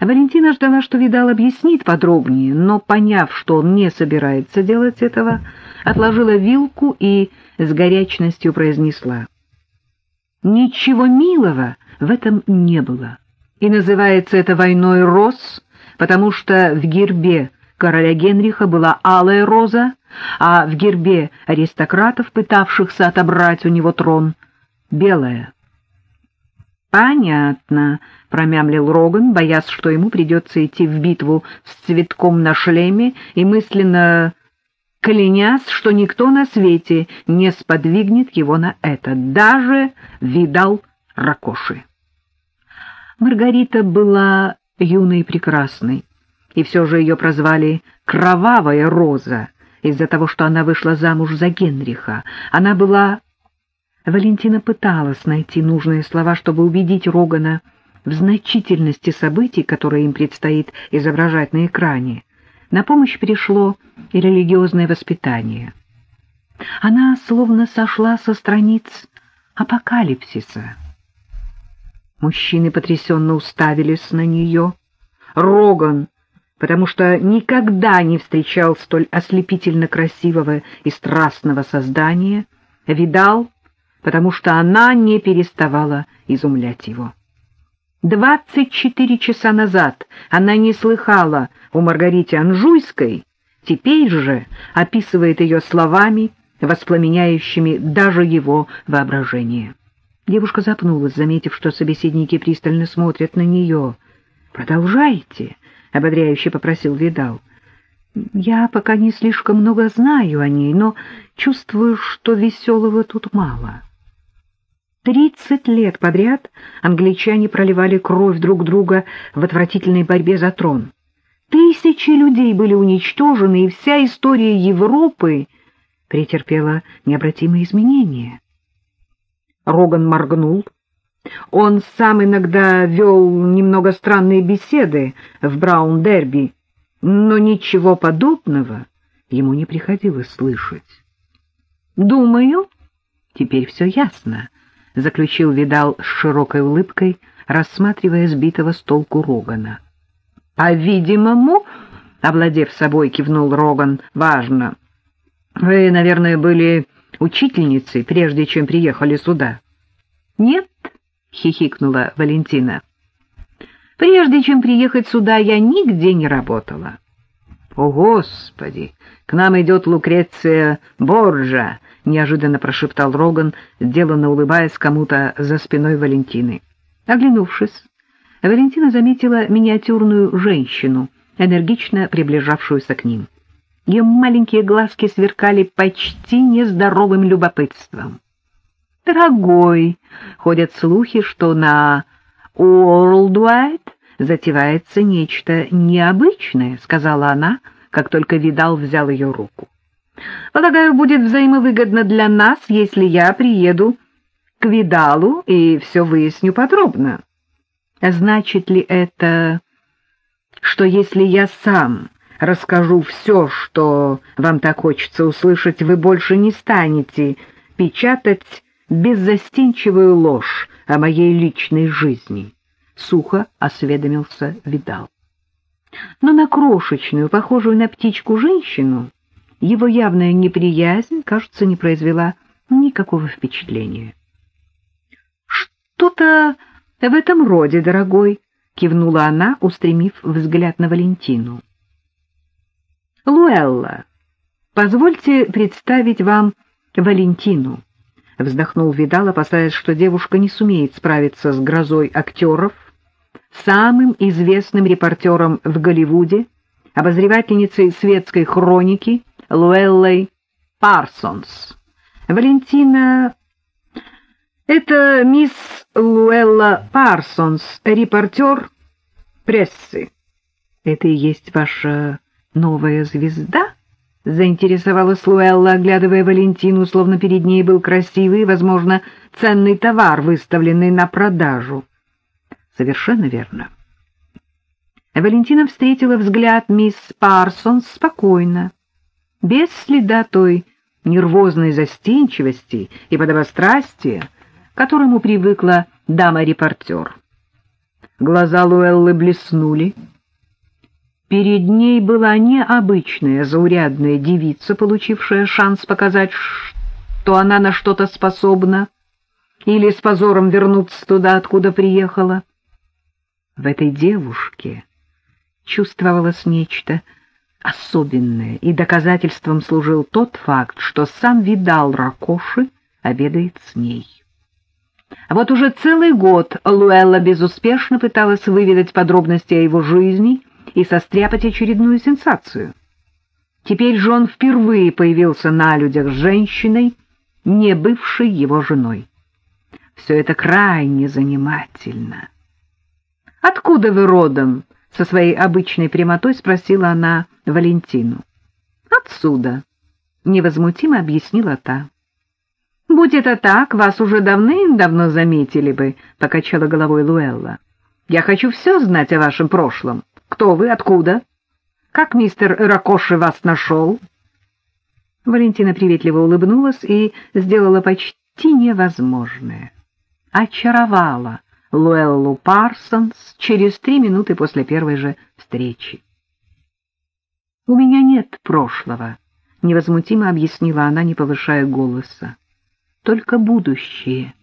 Валентина ждала, что Видал объяснит подробнее, но, поняв, что он не собирается делать этого, отложила вилку и с горячностью произнесла. Ничего милого в этом не было. И называется это войной роз, потому что в гербе короля Генриха была алая роза, а в гербе аристократов, пытавшихся отобрать у него трон, белая. «Понятно», — промямлил Роган, боясь, что ему придется идти в битву с цветком на шлеме и мысленно клянясь, что никто на свете не сподвигнет его на это, даже видал ракоши. Маргарита была юной и прекрасной, и все же ее прозвали «Кровавая роза» из-за того, что она вышла замуж за Генриха. Она была... Валентина пыталась найти нужные слова, чтобы убедить Рогана в значительности событий, которые им предстоит изображать на экране. На помощь пришло и религиозное воспитание. Она словно сошла со страниц апокалипсиса. Мужчины потрясенно уставились на нее. Роган, потому что никогда не встречал столь ослепительно красивого и страстного создания, видал, потому что она не переставала изумлять его. Двадцать четыре часа назад она не слыхала у Маргарите Анжуйской, теперь же описывает ее словами, воспламеняющими даже его воображение. Девушка запнулась, заметив, что собеседники пристально смотрят на нее. «Продолжайте», — ободряюще попросил Видал. «Я пока не слишком много знаю о ней, но чувствую, что веселого тут мало». Тридцать лет подряд англичане проливали кровь друг друга в отвратительной борьбе за трон. Тысячи людей были уничтожены, и вся история Европы претерпела необратимые изменения. Роган моргнул. Он сам иногда вел немного странные беседы в Браун-Дерби, но ничего подобного ему не приходилось слышать. «Думаю, теперь все ясно», — заключил Видал с широкой улыбкой, рассматривая сбитого с толку Рогана. «По-видимому, — овладев собой, кивнул Роган, — важно. Вы, наверное, были учительницей, прежде чем приехали сюда?» «Нет», — хихикнула Валентина. «Прежде чем приехать сюда, я нигде не работала». «О, Господи! К нам идет Лукреция Борджа!» — неожиданно прошептал Роган, деланно улыбаясь кому-то за спиной Валентины. Оглянувшись, Валентина заметила миниатюрную женщину, энергично приближавшуюся к ним. Ее маленькие глазки сверкали почти нездоровым любопытством. «Дорогой!» — ходят слухи, что на Уорлдуайт затевается нечто необычное, — сказала она, как только Видал взял ее руку. «Полагаю, будет взаимовыгодно для нас, если я приеду к Видалу и все выясню подробно». Значит ли это, что если я сам расскажу все, что вам так хочется услышать, вы больше не станете печатать беззастенчивую ложь о моей личной жизни? Сухо осведомился Видал. Но на крошечную, похожую на птичку женщину, его явная неприязнь, кажется, не произвела никакого впечатления. Что-то в этом роде, дорогой, — кивнула она, устремив взгляд на Валентину. — Луэлла, позвольте представить вам Валентину, — вздохнул Видал, опасаясь, что девушка не сумеет справиться с грозой актеров, самым известным репортером в Голливуде, обозревательницей светской хроники Луэллой Парсонс. Валентина это мисс Луэлла Парсонс, репортер прессы. Это и есть ваша новая звезда? Заинтересовалась Луэлла, оглядывая Валентину, словно перед ней был красивый, возможно, ценный товар, выставленный на продажу. Совершенно верно. Валентина встретила взгляд мисс Парсонс спокойно, без следа той нервозной застенчивости и подобострастия, к которому привыкла дама-репортер. Глаза Луэллы блеснули. Перед ней была необычная заурядная девица, получившая шанс показать, что она на что-то способна, или с позором вернуться туда, откуда приехала. В этой девушке чувствовалось нечто особенное, и доказательством служил тот факт, что сам видал Ракоши обедает с ней. Вот уже целый год Луэлла безуспешно пыталась выведать подробности о его жизни и состряпать очередную сенсацию. Теперь же он впервые появился на людях с женщиной, не бывшей его женой. Все это крайне занимательно. «Откуда вы родом?» — со своей обычной прямотой спросила она Валентину. «Отсюда», — невозмутимо объяснила та. «Будь это так, вас уже давным-давно заметили бы», — покачала головой Луэлла. «Я хочу все знать о вашем прошлом. Кто вы, откуда? Как мистер Ракоши вас нашел?» Валентина приветливо улыбнулась и сделала почти невозможное. Очаровала Луэллу Парсонс через три минуты после первой же встречи. «У меня нет прошлого», — невозмутимо объяснила она, не повышая голоса только будущее.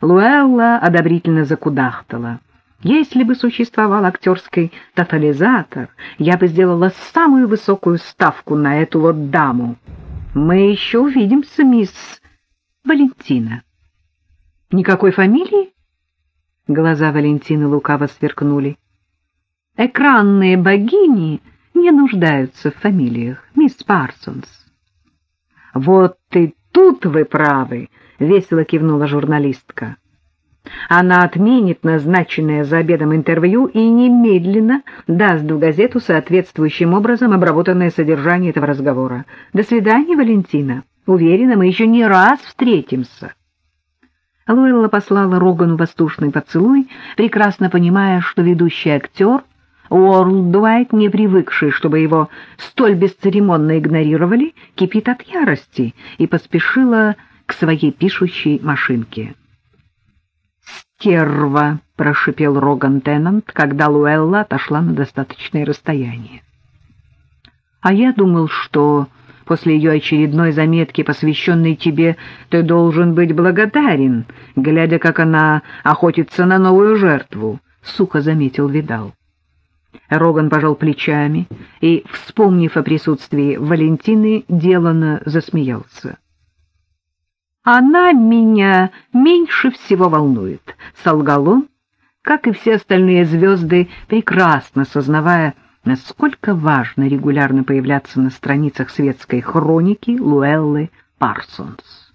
Луэлла одобрительно закудахтала. Если бы существовал актерский тотализатор, я бы сделала самую высокую ставку на эту вот даму. Мы еще увидимся, мисс Валентина. Никакой фамилии? Глаза Валентины лукаво сверкнули. Экранные богини не нуждаются в фамилиях, мисс Парсонс. Вот ты тут вы правы, — весело кивнула журналистка. Она отменит назначенное за обедом интервью и немедленно даст в газету соответствующим образом обработанное содержание этого разговора. До свидания, Валентина. Уверена, мы еще не раз встретимся. Луэлла послала Рогану воздушный поцелуй, прекрасно понимая, что ведущий актер — Уорлдвайт, не привыкший, чтобы его столь бесцеремонно игнорировали, кипит от ярости и поспешила к своей пишущей машинке. «Стерва!» — прошипел Роган Теннант, когда Луэлла отошла на достаточное расстояние. «А я думал, что после ее очередной заметки, посвященной тебе, ты должен быть благодарен, глядя, как она охотится на новую жертву», — сухо заметил Видал. Роган пожал плечами и, вспомнив о присутствии Валентины, деланно засмеялся. «Она меня меньше всего волнует», — солгал он, как и все остальные звезды, прекрасно сознавая, насколько важно регулярно появляться на страницах светской хроники Луэллы Парсонс.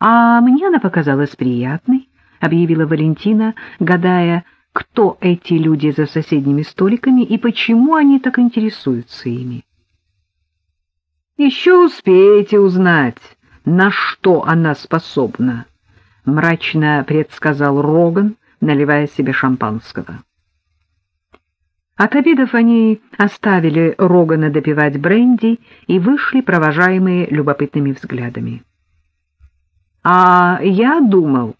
«А мне она показалась приятной», — объявила Валентина, гадая, кто эти люди за соседними столиками и почему они так интересуются ими. «Еще успеете узнать, на что она способна», — мрачно предсказал Роган, наливая себе шампанского. От обедов они оставили Рогана допивать бренди и вышли, провожаемые любопытными взглядами. «А я думал,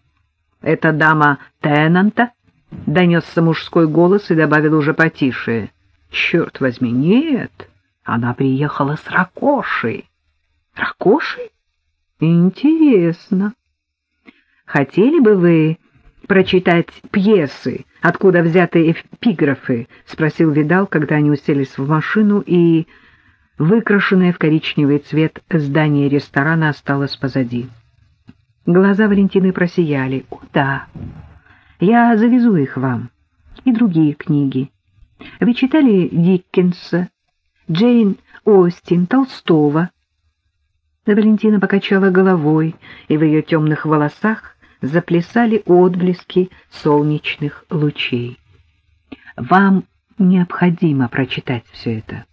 это дама Теннанта — донесся мужской голос и добавил уже потише. — Черт возьми, нет, она приехала с Ракошей. — Ракошей? Интересно. Хотели бы вы прочитать пьесы, откуда взяты эпиграфы? — спросил Видал, когда они уселись в машину, и выкрашенное в коричневый цвет здание ресторана осталось позади. Глаза Валентины просияли. — О, да! Я завезу их вам. И другие книги. Вы читали Диккенса, Джейн Остин, Толстого? Валентина покачала головой, и в ее темных волосах заплясали отблески солнечных лучей. Вам необходимо прочитать все это.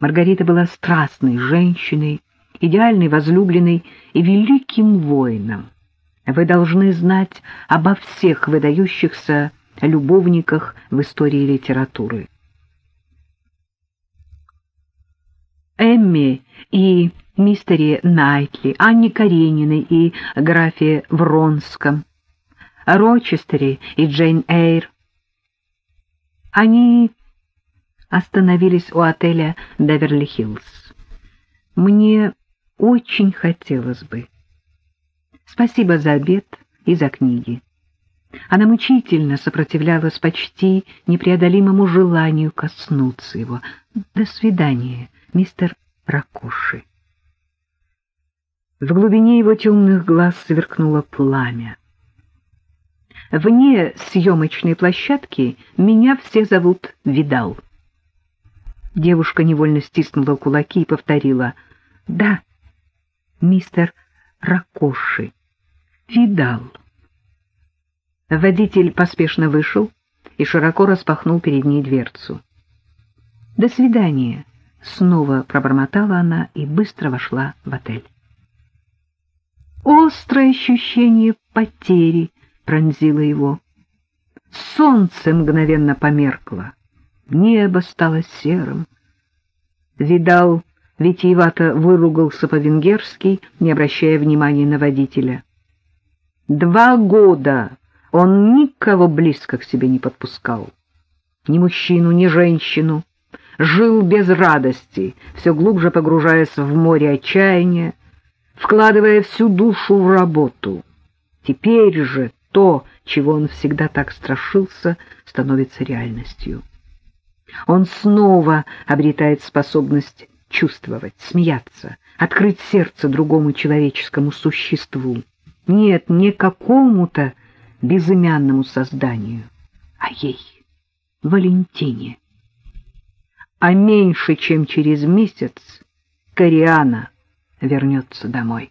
Маргарита была страстной женщиной, идеальной возлюбленной и великим воином. Вы должны знать обо всех выдающихся любовниках в истории литературы. Эмми и мистере Найтли, Анне Карениной и графе Вронском, Рочестере и Джейн Эйр. Они остановились у отеля Беверли-Хиллз. Мне очень хотелось бы. Спасибо за обед и за книги. Она мучительно сопротивлялась почти непреодолимому желанию коснуться его. До свидания, мистер Ракоши. В глубине его темных глаз сверкнуло пламя. Вне съемочной площадки меня все зовут Видал. Девушка невольно стиснула кулаки и повторила «Да, мистер Ракоши, Видал». Водитель поспешно вышел и широко распахнул перед ней дверцу. «До свидания!» — снова пробормотала она и быстро вошла в отель. Острое ощущение потери пронзило его. Солнце мгновенно померкло, небо стало серым. Видал, витиевато выругался по-венгерски, не обращая внимания на водителя. Два года он никого близко к себе не подпускал. Ни мужчину, ни женщину. Жил без радости, все глубже погружаясь в море отчаяния, вкладывая всю душу в работу. Теперь же то, чего он всегда так страшился, становится реальностью. Он снова обретает способность чувствовать, смеяться, открыть сердце другому человеческому существу. Нет, не какому-то безымянному созданию, а ей, Валентине. А меньше чем через месяц Кориана вернется домой.